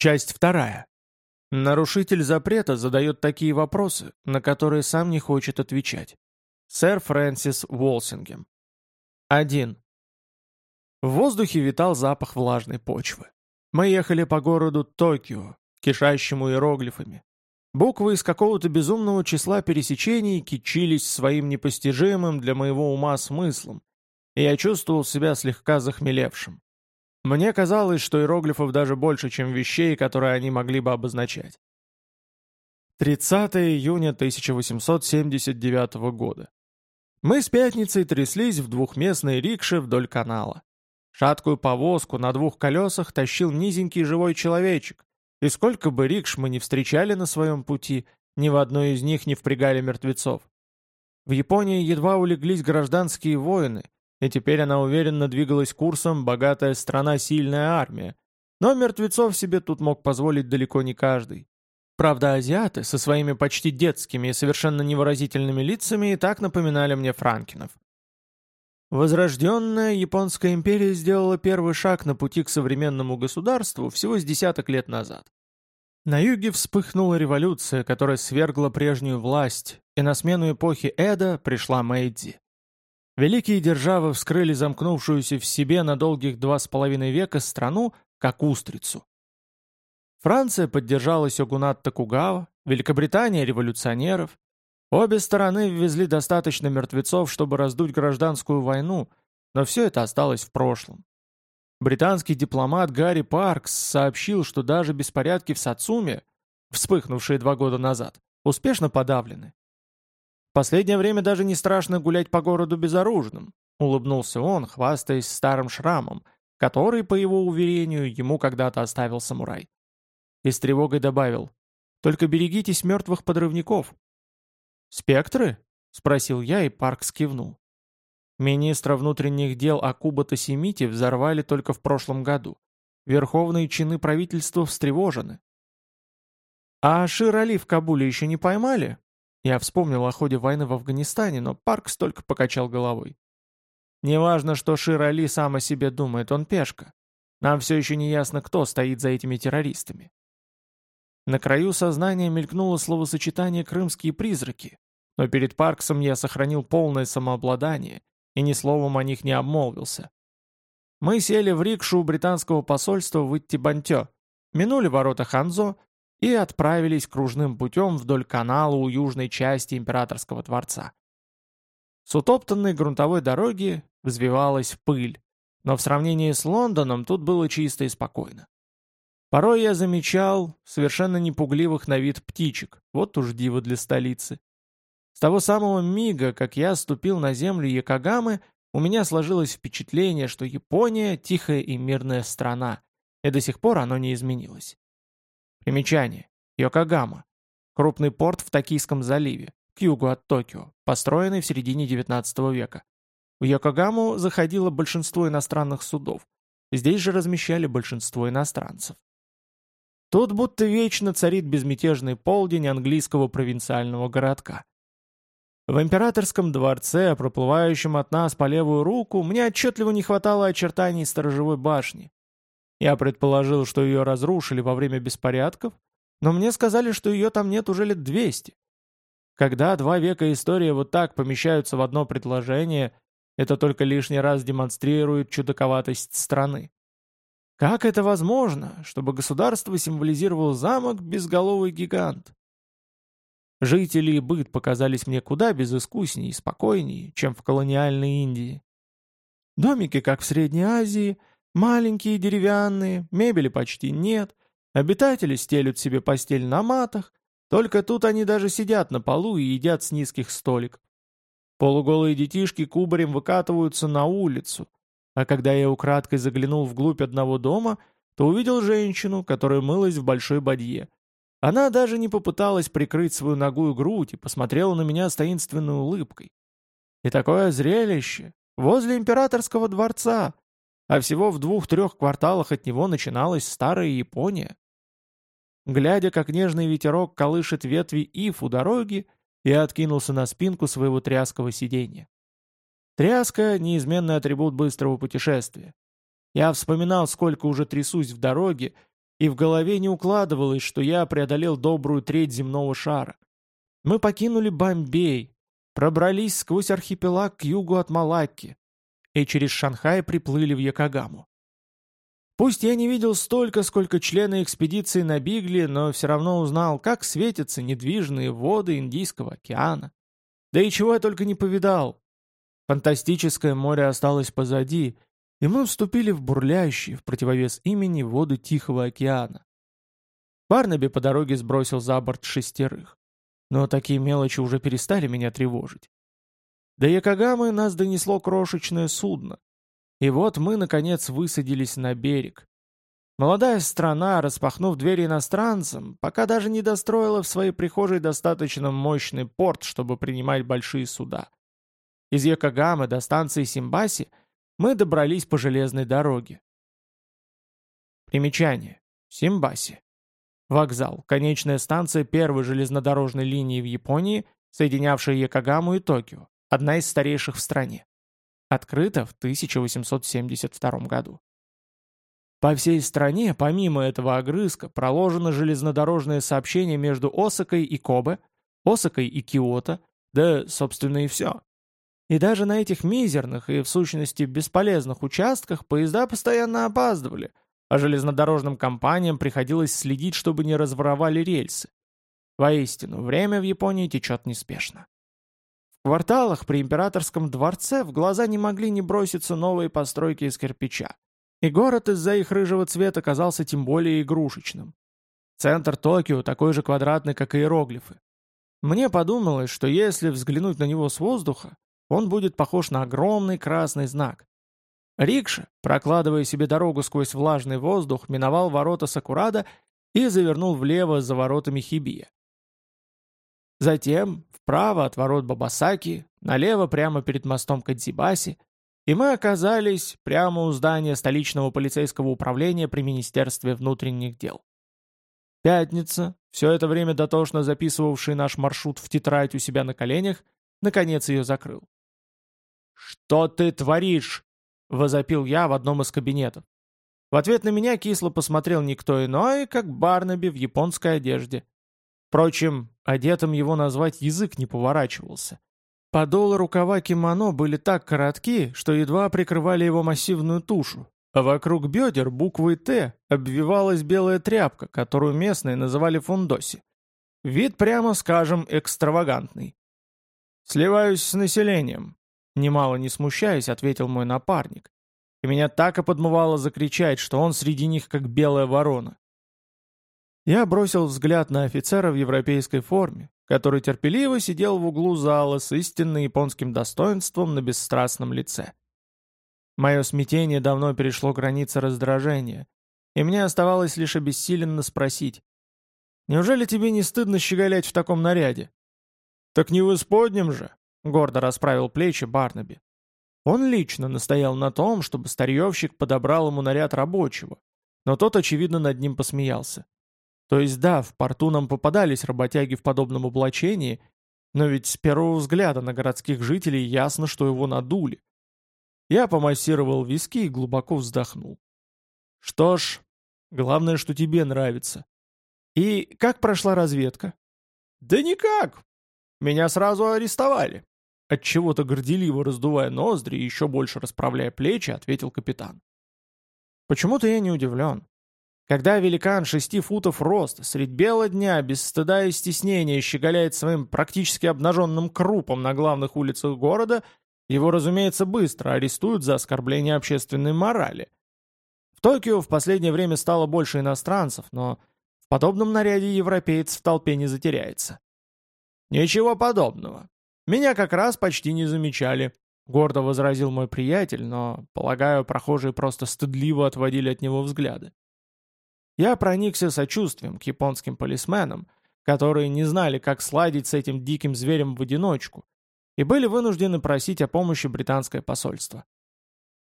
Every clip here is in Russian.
Часть вторая. Нарушитель запрета задает такие вопросы, на которые сам не хочет отвечать. Сэр Фрэнсис Уолсингем. 1. В воздухе витал запах влажной почвы. Мы ехали по городу Токио, кишащему иероглифами. Буквы из какого-то безумного числа пересечений кичились своим непостижимым для моего ума смыслом, и я чувствовал себя слегка захмелевшим. Мне казалось, что иероглифов даже больше, чем вещей, которые они могли бы обозначать. 30 июня 1879 года. Мы с пятницей тряслись в двухместной рикше вдоль канала. Шаткую повозку на двух колесах тащил низенький живой человечек, и сколько бы рикш мы не встречали на своем пути, ни в одной из них не впрягали мертвецов. В Японии едва улеглись гражданские воины, и теперь она уверенно двигалась курсом «богатая страна, сильная армия». Но мертвецов себе тут мог позволить далеко не каждый. Правда, азиаты со своими почти детскими и совершенно невыразительными лицами и так напоминали мне франкинов. Возрожденная Японская империя сделала первый шаг на пути к современному государству всего с десяток лет назад. На юге вспыхнула революция, которая свергла прежнюю власть, и на смену эпохи Эда пришла Мэйдзи. Великие державы вскрыли замкнувшуюся в себе на долгих два с половиной века страну, как устрицу. Франция поддержала сёгунат Токугава, Великобритания – революционеров. Обе стороны ввезли достаточно мертвецов, чтобы раздуть гражданскую войну, но все это осталось в прошлом. Британский дипломат Гарри Паркс сообщил, что даже беспорядки в Сацуме, вспыхнувшие два года назад, успешно подавлены последнее время даже не страшно гулять по городу безоружным», — улыбнулся он, хвастаясь старым шрамом, который, по его уверению, ему когда-то оставил самурай. И с тревогой добавил, «Только берегитесь мертвых подрывников». «Спектры?» — спросил я, и Парк скивнул. Министра внутренних дел Акуба Тосемити взорвали только в прошлом году. Верховные чины правительства встревожены. «А Шир-Али в Кабуле еще не поймали?» Я вспомнил о ходе войны в Афганистане, но Паркс только покачал головой. «Неважно, что Шир Али сам о себе думает, он пешка. Нам все еще не ясно, кто стоит за этими террористами». На краю сознания мелькнуло словосочетание «крымские призраки», но перед Парксом я сохранил полное самообладание и ни словом о них не обмолвился. Мы сели в рикшу у британского посольства в Иттибантё, минули ворота Ханзо и отправились кружным путем вдоль канала у южной части императорского дворца. С утоптанной грунтовой дороги взвивалась пыль, но в сравнении с Лондоном тут было чисто и спокойно. Порой я замечал совершенно непугливых на вид птичек, вот уж диво для столицы. С того самого мига, как я ступил на землю Якогамы, у меня сложилось впечатление, что Япония — тихая и мирная страна, и до сих пор оно не изменилось. Примечание. Йокогама. Крупный порт в Токийском заливе, к югу от Токио, построенный в середине XIX века. В Йокогаму заходило большинство иностранных судов. Здесь же размещали большинство иностранцев. Тут будто вечно царит безмятежный полдень английского провинциального городка. В императорском дворце, проплывающем от нас по левую руку, мне отчетливо не хватало очертаний сторожевой башни. Я предположил, что ее разрушили во время беспорядков, но мне сказали, что ее там нет уже лет 200. Когда два века истории вот так помещаются в одно предложение, это только лишний раз демонстрирует чудаковатость страны. Как это возможно, чтобы государство символизировал замок безголовый гигант? Жители и быт показались мне куда безыскуснее и спокойнее, чем в колониальной Индии. Домики, как в Средней Азии, Маленькие, деревянные, мебели почти нет, обитатели стелют себе постель на матах, только тут они даже сидят на полу и едят с низких столиков. Полуголые детишки кубарем выкатываются на улицу, а когда я украдкой заглянул вглубь одного дома, то увидел женщину, которая мылась в большой бадье. Она даже не попыталась прикрыть свою ногую грудь и посмотрела на меня с таинственной улыбкой. И такое зрелище! Возле императорского дворца! А всего в двух-трех кварталах от него начиналась старая Япония. Глядя, как нежный ветерок колышет ветви ив у дороги, я откинулся на спинку своего тряского сиденья. Тряска — неизменный атрибут быстрого путешествия. Я вспоминал, сколько уже трясусь в дороге, и в голове не укладывалось, что я преодолел добрую треть земного шара. Мы покинули Бомбей, пробрались сквозь архипелаг к югу от Малакки и через Шанхай приплыли в Якогаму. Пусть я не видел столько, сколько члены экспедиции на Бигли, но все равно узнал, как светятся недвижные воды Индийского океана. Да и чего я только не повидал. Фантастическое море осталось позади, и мы вступили в бурлящие, в противовес имени, воды Тихого океана. Барнаби по дороге сбросил за борт шестерых. Но такие мелочи уже перестали меня тревожить. До Якогамы нас донесло крошечное судно, и вот мы, наконец, высадились на берег. Молодая страна, распахнув двери иностранцам, пока даже не достроила в своей прихожей достаточно мощный порт, чтобы принимать большие суда. Из Якогамы до станции Симбаси мы добрались по железной дороге. Примечание. Симбаси. Вокзал. Конечная станция первой железнодорожной линии в Японии, соединявшая Якогаму и Токио. Одна из старейших в стране. Открыто в 1872 году. По всей стране, помимо этого огрызка, проложено железнодорожное сообщение между Осакой и Кобе, Осакой и Киото, да, собственно, и все. И даже на этих мизерных и, в сущности, бесполезных участках поезда постоянно опаздывали, а железнодорожным компаниям приходилось следить, чтобы не разворовали рельсы. Воистину, время в Японии течет неспешно. Кварталах при императорском дворце в глаза не могли не броситься новые постройки из кирпича. И город из-за их рыжего цвета казался тем более игрушечным. Центр Токио такой же квадратный, как иероглифы. Мне подумалось, что если взглянуть на него с воздуха, он будет похож на огромный красный знак. Рикша, прокладывая себе дорогу сквозь влажный воздух, миновал ворота Сакурада и завернул влево за воротами Хибия. Затем вправо от ворот Бабасаки, налево прямо перед мостом Кадзибаси, и мы оказались прямо у здания столичного полицейского управления при Министерстве внутренних дел. Пятница, все это время дотошно записывавший наш маршрут в тетрадь у себя на коленях, наконец ее закрыл. «Что ты творишь?» — возопил я в одном из кабинетов. В ответ на меня кисло посмотрел никто иной, как Барнаби в японской одежде. Впрочем, одетым его назвать язык не поворачивался. Подолы рукава кимоно были так коротки, что едва прикрывали его массивную тушу, а вокруг бедер буквой «Т» обвивалась белая тряпка, которую местные называли фундоси. Вид, прямо скажем, экстравагантный. «Сливаюсь с населением», — немало не смущаясь, ответил мой напарник. И меня так и подмывало закричать, что он среди них как белая ворона. Я бросил взгляд на офицера в европейской форме, который терпеливо сидел в углу зала с истинно японским достоинством на бесстрастном лице. Мое смятение давно перешло границы раздражения, и мне оставалось лишь обессиленно спросить. «Неужели тебе не стыдно щеголять в таком наряде?» «Так не в исподнем же!» — гордо расправил плечи Барнаби. Он лично настоял на том, чтобы старьевщик подобрал ему наряд рабочего, но тот, очевидно, над ним посмеялся. То есть да, в порту нам попадались работяги в подобном облачении, но ведь с первого взгляда на городских жителей ясно, что его надули. Я помассировал виски и глубоко вздохнул. Что ж, главное, что тебе нравится. И как прошла разведка? Да никак. Меня сразу арестовали. Отчего-то горделиво раздувая ноздри и еще больше расправляя плечи, ответил капитан. Почему-то я не удивлен. Когда великан шести футов роста, средь бела дня, без стыда и стеснения, щеголяет своим практически обнаженным крупом на главных улицах города, его, разумеется, быстро арестуют за оскорбление общественной морали. В Токио в последнее время стало больше иностранцев, но в подобном наряде европеец в толпе не затеряется. «Ничего подобного. Меня как раз почти не замечали», — гордо возразил мой приятель, но, полагаю, прохожие просто стыдливо отводили от него взгляды. Я проникся сочувствием к японским полисменам, которые не знали, как сладить с этим диким зверем в одиночку, и были вынуждены просить о помощи британское посольство.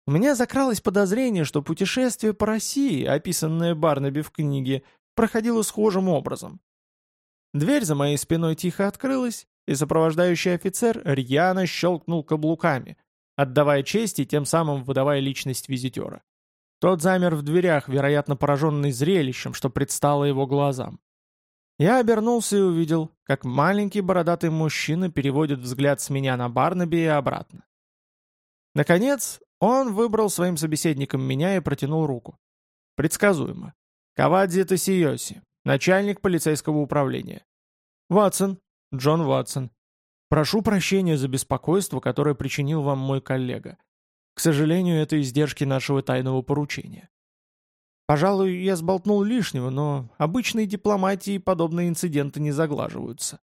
У меня закралось подозрение, что путешествие по России, описанное Барнаби в книге, проходило схожим образом. Дверь за моей спиной тихо открылась, и сопровождающий офицер рьяно щелкнул каблуками, отдавая честь и тем самым выдавая личность визитера. Тот замер в дверях, вероятно, пораженный зрелищем, что предстало его глазам. Я обернулся и увидел, как маленький бородатый мужчина переводит взгляд с меня на Барнаби и обратно. Наконец, он выбрал своим собеседником меня и протянул руку. Предсказуемо. Кавадзи Тосиоси, начальник полицейского управления. Ватсон, Джон Ватсон. Прошу прощения за беспокойство, которое причинил вам мой коллега. К сожалению, это издержки нашего тайного поручения. Пожалуй, я сболтнул лишнего, но обычной дипломатии подобные инциденты не заглаживаются.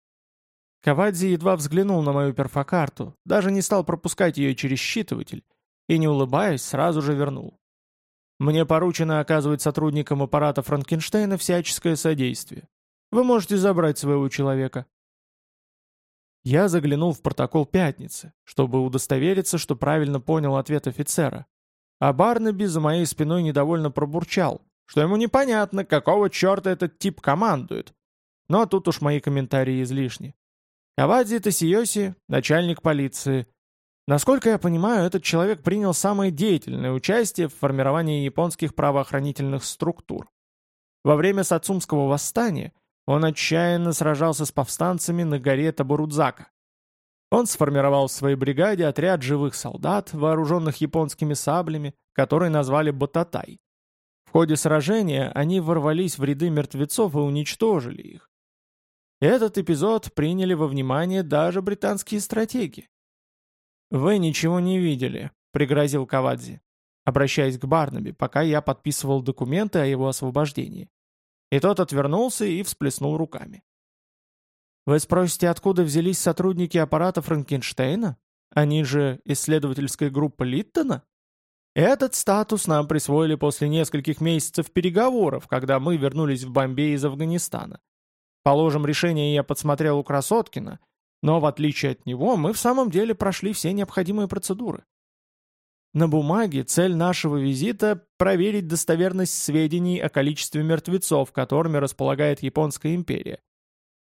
Кавадзи едва взглянул на мою перфокарту, даже не стал пропускать ее через считыватель, и, не улыбаясь, сразу же вернул. Мне поручено оказывать сотрудникам аппарата Франкенштейна всяческое содействие. Вы можете забрать своего человека. Я заглянул в протокол пятницы, чтобы удостовериться, что правильно понял ответ офицера, а Барнаби за моей спиной недовольно пробурчал, что ему непонятно, какого черта этот тип командует. Но тут уж мои комментарии излишни. Кавадзи Тосиоси, начальник полиции. Насколько я понимаю, этот человек принял самое деятельное участие в формировании японских правоохранительных структур. Во время Сацумского восстания он отчаянно сражался с повстанцами на горе Табурудзака. Он сформировал в своей бригаде отряд живых солдат, вооруженных японскими саблями, которые назвали Бататай. В ходе сражения они ворвались в ряды мертвецов и уничтожили их. Этот эпизод приняли во внимание даже британские стратеги. «Вы ничего не видели», — пригрозил Кавадзи, обращаясь к Барнаби, пока я подписывал документы о его освобождении. И тот отвернулся и всплеснул руками. Вы спросите, откуда взялись сотрудники аппарата Франкенштейна? Они же исследовательская группа Литтона? Этот статус нам присвоили после нескольких месяцев переговоров, когда мы вернулись в Бомбей из Афганистана. Положим, решение я подсмотрел у Красоткина, но в отличие от него мы в самом деле прошли все необходимые процедуры. На бумаге цель нашего визита – проверить достоверность сведений о количестве мертвецов, которыми располагает Японская империя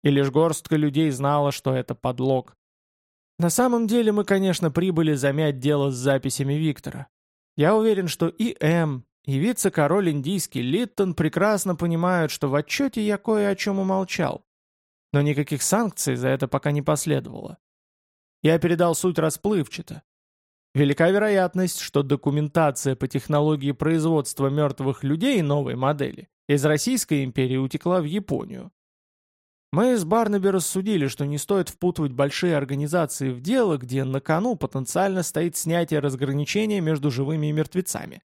и лишь горстка людей знала, что это подлог. На самом деле мы, конечно, прибыли замять дело с записями Виктора. Я уверен, что и М, и вице-король индийский Литтон прекрасно понимают, что в отчете я кое о чем умолчал. Но никаких санкций за это пока не последовало. Я передал суть расплывчато. Велика вероятность, что документация по технологии производства мертвых людей новой модели из Российской империи утекла в Японию. Мы с Барнаби рассудили, что не стоит впутывать большие организации в дело, где на кону потенциально стоит снятие разграничения между живыми и мертвецами.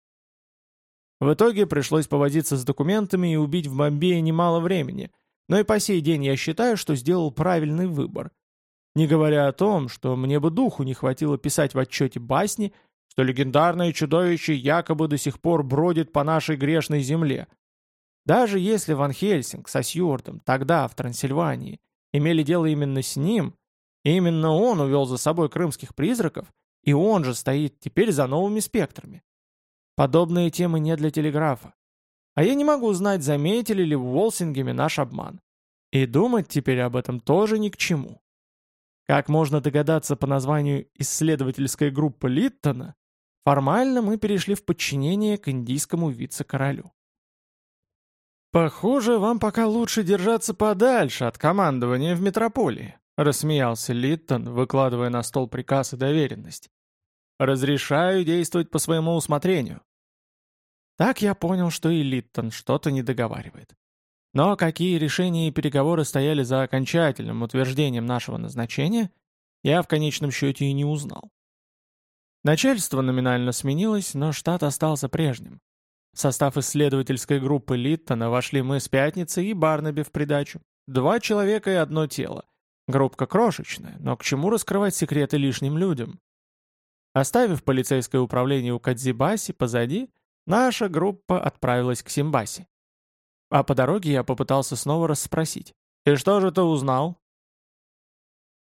В итоге пришлось повозиться с документами и убить в Бомбее немало времени, но и по сей день я считаю, что сделал правильный выбор. Не говоря о том, что мне бы духу не хватило писать в отчете басни, что легендарное чудовище якобы до сих пор бродит по нашей грешной земле – даже если Ван Хельсинг со Сьюартом тогда в Трансильвании имели дело именно с ним, именно он увел за собой крымских призраков, и он же стоит теперь за новыми спектрами. Подобные темы не для телеграфа. А я не могу знать, заметили ли в Волсингеме наш обман. И думать теперь об этом тоже ни к чему. Как можно догадаться по названию исследовательской группы Литтона, формально мы перешли в подчинение к индийскому вице-королю. «Похоже, вам пока лучше держаться подальше от командования в метрополии», рассмеялся Литтон, выкладывая на стол приказ и доверенность. «Разрешаю действовать по своему усмотрению». Так я понял, что и Литтон что-то не договаривает. Но какие решения и переговоры стояли за окончательным утверждением нашего назначения, я в конечном счете и не узнал. Начальство номинально сменилось, но штат остался прежним. В состав исследовательской группы Литтона вошли мы с Пятницы и Барнаби в придачу. Два человека и одно тело. Группка крошечная, но к чему раскрывать секреты лишним людям? Оставив полицейское управление у Кадзибаси позади, наша группа отправилась к Симбаси. А по дороге я попытался снова расспросить. «И что же ты узнал?»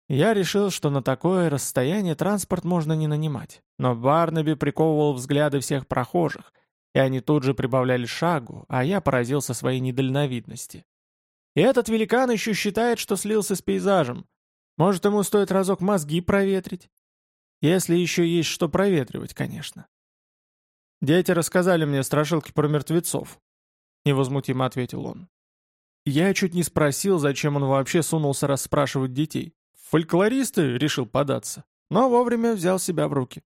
Я решил, что на такое расстояние транспорт можно не нанимать, но Барнаби приковывал взгляды всех прохожих, и они тут же прибавляли шагу, а я поразился своей недальновидности. И этот великан еще считает, что слился с пейзажем. Может, ему стоит разок мозги проветрить? Если еще есть что проветривать, конечно. Дети рассказали мне страшилки про мертвецов», — невозмутимо ответил он. Я чуть не спросил, зачем он вообще сунулся расспрашивать детей. Фольклористы решил податься, но вовремя взял себя в руки.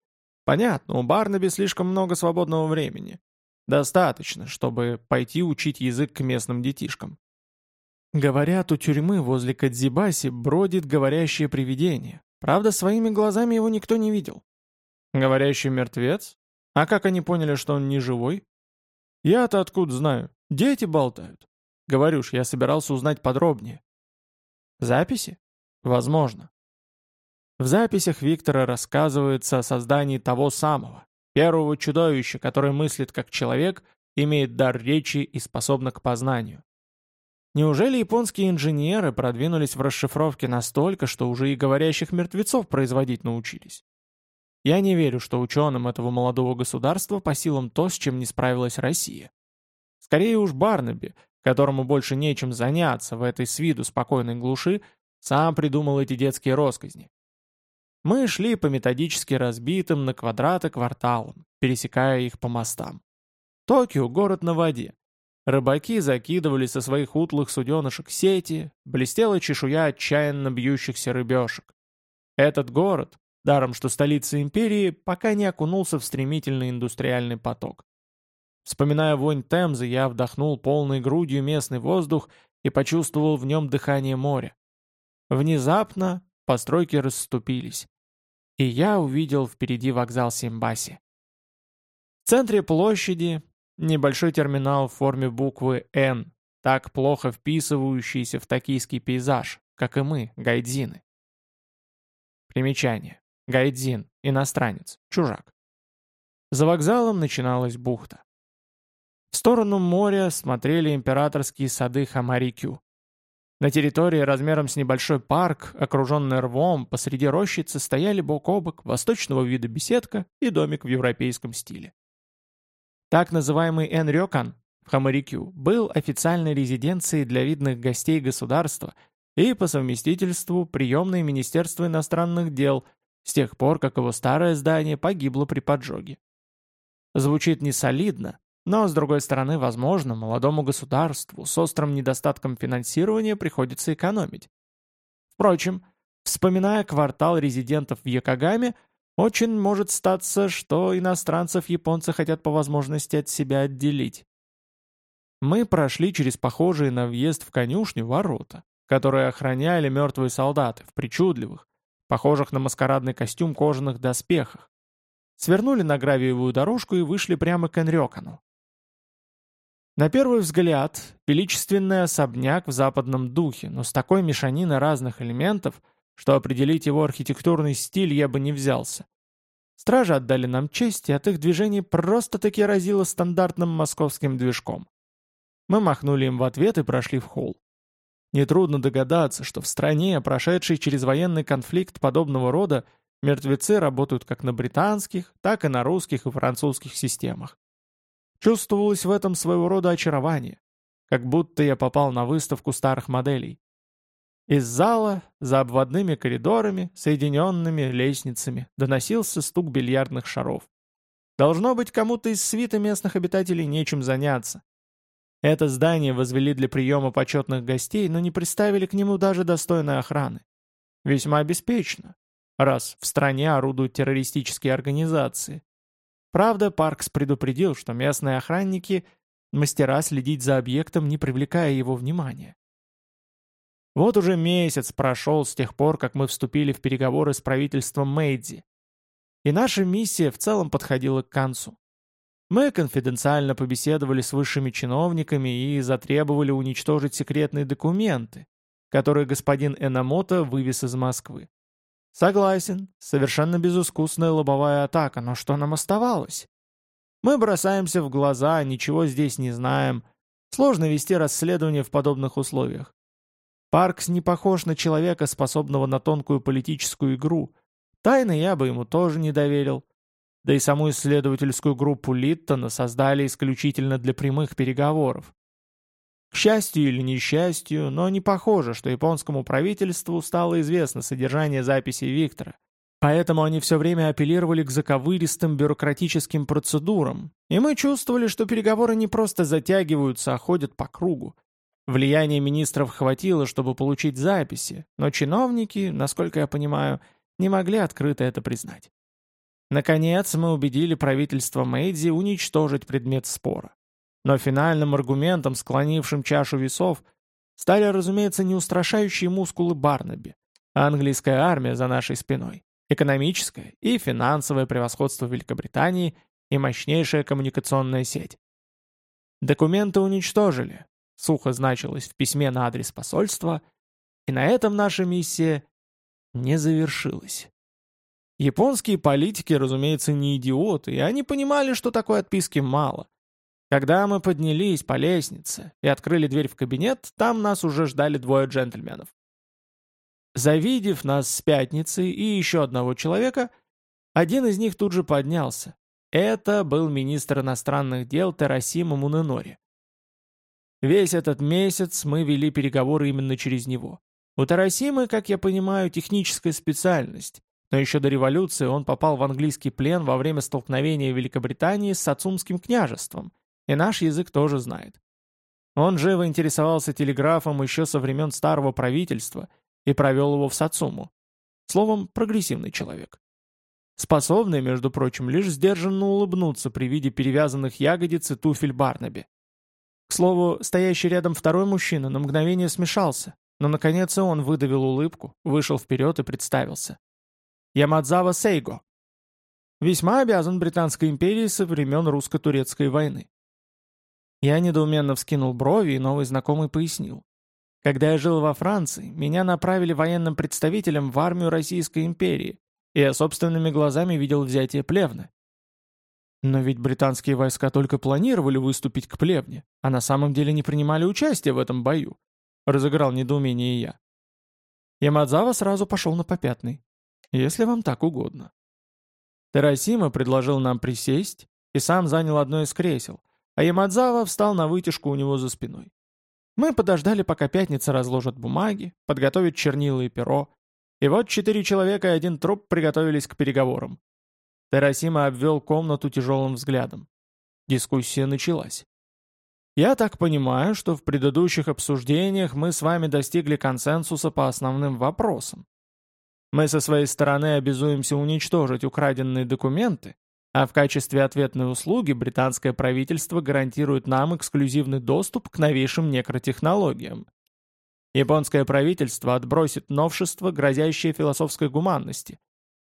Понятно, у Барнаби слишком много свободного времени. Достаточно, чтобы пойти учить язык к местным детишкам. Говорят, у тюрьмы возле Кадзибаси бродит говорящее привидение. Правда, своими глазами его никто не видел. Говорящий мертвец? А как они поняли, что он не живой? Я-то откуда знаю? Дети болтают. Говорю ж, я собирался узнать подробнее. Записи? Возможно. В записях Виктора рассказывается о создании того самого, первого чудовища, которое мыслит как человек, имеет дар речи и способно к познанию. Неужели японские инженеры продвинулись в расшифровке настолько, что уже и говорящих мертвецов производить научились? Я не верю, что ученым этого молодого государства по силам то, с чем не справилась Россия. Скорее уж Барнаби, которому больше нечем заняться в этой с виду спокойной глуши, сам придумал эти детские росказни. Мы шли по методически разбитым на квадраты кварталам, пересекая их по мостам. Токио — город на воде. Рыбаки закидывали со своих утлых суденышек сети, блестела чешуя отчаянно бьющихся рыбешек. Этот город, даром что столица империи, пока не окунулся в стремительный индустриальный поток. Вспоминая вонь Темзы, я вдохнул полной грудью местный воздух и почувствовал в нем дыхание моря. Внезапно постройки расступились, и я увидел впереди вокзал Симбаси. В центре площади Небольшой терминал в форме буквы «Н», так плохо вписывающийся в токийский пейзаж, как и мы, гайдзины. Примечание. Гайдзин, иностранец, чужак. За вокзалом начиналась бухта. В сторону моря смотрели императорские сады Хамарикю. На территории размером с небольшой парк, окруженный рвом, посреди рощицы стояли бок о бок восточного вида беседка и домик в европейском стиле. Так называемый Энрёкан в Хамарикю был официальной резиденцией для видных гостей государства и по совместительству приемное Министерство иностранных дел с тех пор, как его старое здание погибло при поджоге. Звучит не солидно, но, с другой стороны, возможно, молодому государству с острым недостатком финансирования приходится экономить. Впрочем, вспоминая квартал резидентов в Якогаме, очень может статься, что иностранцев японцы хотят по возможности от себя отделить. Мы прошли через похожие на въезд в конюшню ворота, которые охраняли мертвые солдаты в причудливых, похожих на маскарадный костюм кожаных доспехах. Свернули на гравиевую дорожку и вышли прямо к Энрёкану. На первый взгляд, величественный особняк в западном духе, но с такой мешаниной разных элементов, что определить его архитектурный стиль я бы не взялся. Стражи отдали нам честь, и от их движений просто-таки разило стандартным московским движком. Мы махнули им в ответ и прошли в холл. Нетрудно догадаться, что в стране, прошедшей через военный конфликт подобного рода, мертвецы работают как на британских, так и на русских и французских системах. Чувствовалось в этом своего рода очарование, как будто я попал на выставку старых моделей. Из зала, за обводными коридорами, соединенными лестницами, доносился стук бильярдных шаров. Должно быть, кому-то из свита местных обитателей нечем заняться. Это здание возвели для приема почетных гостей, но не приставили к нему даже достойной охраны. Весьма обеспечено, раз в стране орудуют террористические организации. Правда, Паркс предупредил, что местные охранники – мастера следить за объектом, не привлекая его внимания. Вот уже месяц прошел с тех пор, как мы вступили в переговоры с правительством Мэйдзи. И наша миссия в целом подходила к концу. Мы конфиденциально побеседовали с высшими чиновниками и затребовали уничтожить секретные документы, которые господин Энамото вывез из Москвы. Согласен, совершенно безыскусная лобовая атака, но что нам оставалось? Мы бросаемся в глаза, ничего здесь не знаем. Сложно вести расследование в подобных условиях. Паркс не похож на человека, способного на тонкую политическую игру. Тайны я бы ему тоже не доверил. Да и саму исследовательскую группу Литтона создали исключительно для прямых переговоров. К счастью или несчастью, но не похоже, что японскому правительству стало известно содержание записей Виктора. Поэтому они все время апеллировали к заковыристым бюрократическим процедурам, и мы чувствовали, что переговоры не просто затягиваются, а ходят по кругу. Влияния министров хватило, чтобы получить записи, но чиновники, насколько я понимаю, не могли открыто это признать. Наконец, мы убедили правительство Мэйдзи уничтожить предмет спора. Но финальным аргументом, склонившим чашу весов, стали, разумеется, не устрашающие мускулы Барнаби, а английская армия за нашей спиной, экономическое и финансовое превосходство Великобритании и мощнейшая коммуникационная сеть. Документы уничтожили, сухо значилось в письме на адрес посольства, и на этом наша миссия не завершилась. Японские политики, разумеется, не идиоты, и они понимали, что такой отписки мало. Когда мы поднялись по лестнице и открыли дверь в кабинет, там нас уже ждали двое джентльменов. Завидев нас с пятницы и еще одного человека, один из них тут же поднялся. Это был министр иностранных дел Терасима Муненори. Весь этот месяц мы вели переговоры именно через него. У Тарасимы, как я понимаю, техническая специальность, но еще до революции он попал в английский плен во время столкновения Великобритании с Сацумским княжеством, и наш язык тоже знает. Он живо интересовался телеграфом еще со времен старого правительства и провел его в Сацуму. Словом, прогрессивный человек. Способный, между прочим, лишь сдержанно улыбнуться при виде перевязанных ягодиц и туфель Барнаби. К слову, стоящий рядом второй мужчина на мгновение смешался, но наконец он выдавил улыбку, вышел вперед и представился. Ямадзава Сейго. Весьма обязан Британской империи со времен русско-турецкой войны. Я недоуменно вскинул брови, и новый знакомый пояснил. Когда я жил во Франции, меня направили военным представителем в армию Российской империи, и я собственными глазами видел взятие Плевны. Но ведь британские войска только планировали выступить к Плевне, а на самом деле не принимали участие в этом бою. Разыграл недоумение я. Ямадзава сразу пошел на попятный если вам так угодно. Терасима предложил нам присесть и сам занял одно из кресел, а Ямадзава встал на вытяжку у него за спиной. Мы подождали, пока пятница разложат бумаги, подготовит чернила и перо, и вот четыре человека и один труп приготовились к переговорам. Терасима обвел комнату тяжелым взглядом. Дискуссия началась. Я так понимаю, что в предыдущих обсуждениях мы с вами достигли консенсуса по основным вопросам. Мы со своей стороны обязуемся уничтожить украденные документы, а в качестве ответной услуги британское правительство гарантирует нам эксклюзивный доступ к новейшим некротехнологиям. Японское правительство отбросит новшества, грозящие философской гуманности.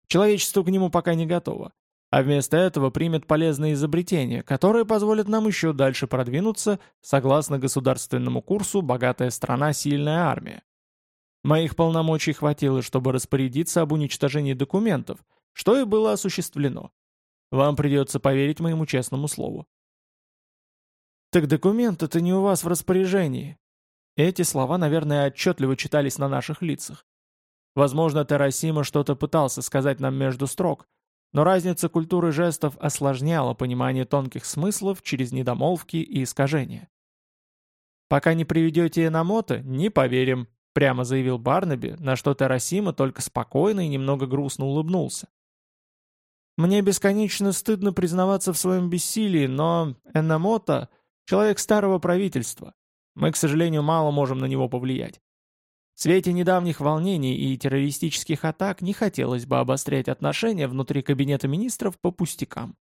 Человечество к нему пока не готово, а вместо этого примет полезные изобретения, которые позволят нам еще дальше продвинуться согласно государственному курсу «Богатая страна, сильная армия». Моих полномочий хватило, чтобы распорядиться об уничтожении документов, что и было осуществлено. Вам придется поверить моему честному слову. «Так документы-то не у вас в распоряжении». Эти слова, наверное, отчетливо читались на наших лицах. Возможно, Тарасима что-то пытался сказать нам между строк, но разница культуры жестов осложняла понимание тонких смыслов через недомолвки и искажения. «Пока не приведете Энамото, не поверим», прямо заявил Барнаби, на что Тарасима только спокойно и немного грустно улыбнулся. «Мне бесконечно стыдно признаваться в своем бессилии, но Эннамото — человек старого правительства. Мы, к сожалению, мало можем на него повлиять. В свете недавних волнений и террористических атак не хотелось бы обострять отношения внутри кабинета министров по пустякам.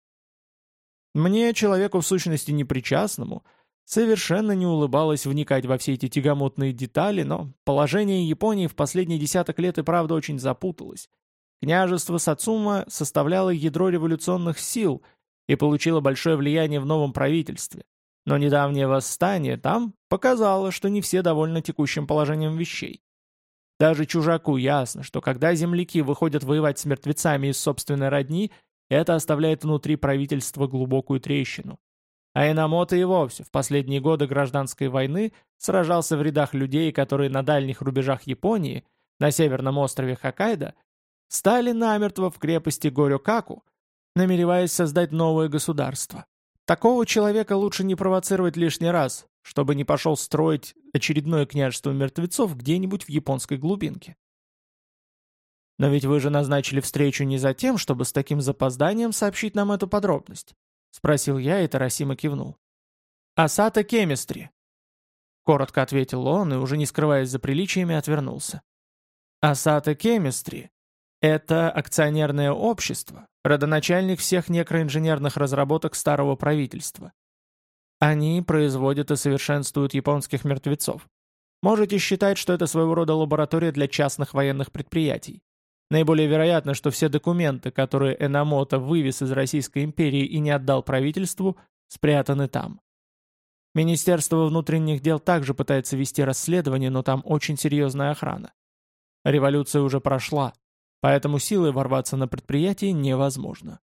Мне, человеку в сущности непричастному, — Совершенно не улыбалась вникать во все эти тягомотные детали, но положение Японии в последние десяток лет и правда очень запуталось. Княжество Сацума составляло ядро революционных сил и получило большое влияние в новом правительстве. Но недавнее восстание там показало, что не все довольны текущим положением вещей. Даже чужаку ясно, что когда земляки выходят воевать с мертвецами из собственной родни, это оставляет внутри правительства глубокую трещину. А Инамото и вовсе в последние годы гражданской войны сражался в рядах людей, которые на дальних рубежах Японии, на северном острове Хоккайдо, стали намертво в крепости Горюкаку, намереваясь создать новое государство. Такого человека лучше не провоцировать лишний раз, чтобы не пошел строить очередное княжество мертвецов где-нибудь в японской глубинке. Но ведь вы же назначили встречу не за тем, чтобы с таким запозданием сообщить нам эту подробность. Спросил я, и Тарасима кивнул. «Асата Кемистри», — коротко ответил он и, уже не скрываясь за приличиями, отвернулся. «Асата Кемистри — это акционерное общество, родоначальник всех некроинженерных разработок старого правительства. Они производят и совершенствуют японских мертвецов. Можете считать, что это своего рода лаборатория для частных военных предприятий. Наиболее вероятно, что все документы, которые Энамото вывез из Российской империи и не отдал правительству, спрятаны там. Министерство внутренних дел также пытается вести расследование, но там очень серьезная охрана. Революция уже прошла, поэтому силой ворваться на предприятие невозможно.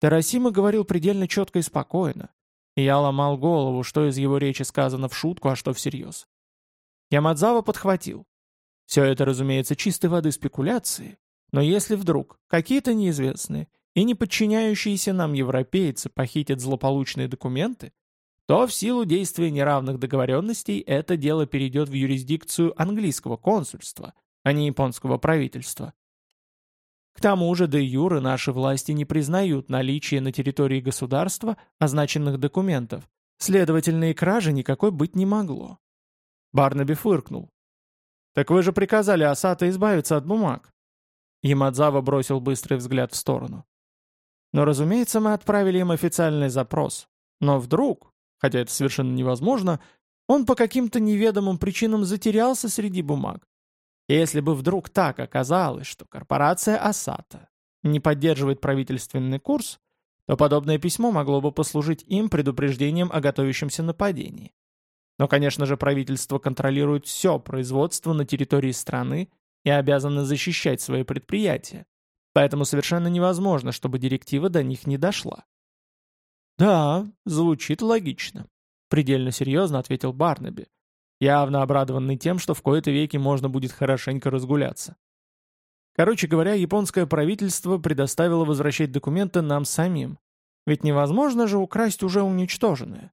Тарасима говорил предельно четко и спокойно, я ломал голову, что из его речи сказано в шутку, а что всерьез. Ямадзава подхватил. Все это, разумеется, чистой воды спекуляции, но если вдруг какие-то неизвестные и не подчиняющиеся нам европейцы похитят злополучные документы, то в силу действия неравных договоренностей это дело перейдет в юрисдикцию английского консульства, а не японского правительства. К тому же де юры наши власти не признают наличие на территории государства означенных документов, следовательно и кражи никакой быть не могло. Барнаби фыркнул. «Так вы же приказали Асата избавиться от бумаг». Ямадзава бросил быстрый взгляд в сторону. «Но, разумеется, мы отправили им официальный запрос. Но вдруг, хотя это совершенно невозможно, он по каким-то неведомым причинам затерялся среди бумаг. Если бы вдруг так оказалось, что корпорация Асата не поддерживает правительственный курс, то подобное письмо могло бы послужить им предупреждением о готовящемся нападении. Но, конечно же, правительство контролирует все производство на территории страны и обязано защищать свои предприятия, поэтому совершенно невозможно, чтобы директива до них не дошла. «Да, звучит логично», — предельно серьезно ответил Барнаби, явно обрадованный тем, что в кои-то веки можно будет хорошенько разгуляться. Короче говоря, японское правительство предоставило возвращать документы нам самим. Ведь невозможно же украсть уже уничтоженное.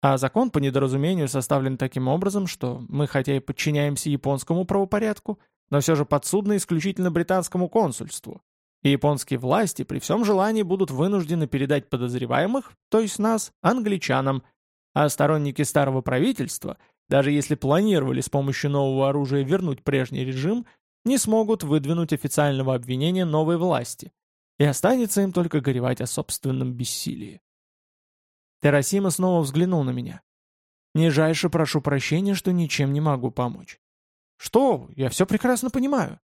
А закон по недоразумению составлен таким образом, что мы хотя и подчиняемся японскому правопорядку, но все же подсудны исключительно британскому консульству. И японские власти при всем желании будут вынуждены передать подозреваемых, то есть нас, англичанам, а сторонники старого правительства даже если планировали с помощью нового оружия вернуть прежний режим, не смогут выдвинуть официального обвинения новой власти, и останется им только горевать о собственном бессилии. Терасима снова взглянул на меня. «Нижайше прошу прощения, что ничем не могу помочь». «Что? Я все прекрасно понимаю».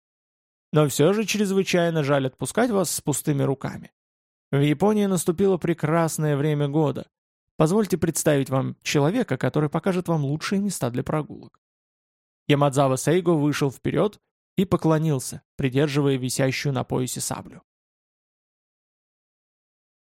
«Но все же чрезвычайно жаль отпускать вас с пустыми руками. В Японии наступило прекрасное время года, Позвольте представить вам человека, который покажет вам лучшие места для прогулок. Ямадзава Сейго вышел вперед и поклонился, придерживая висящую на поясе саблю.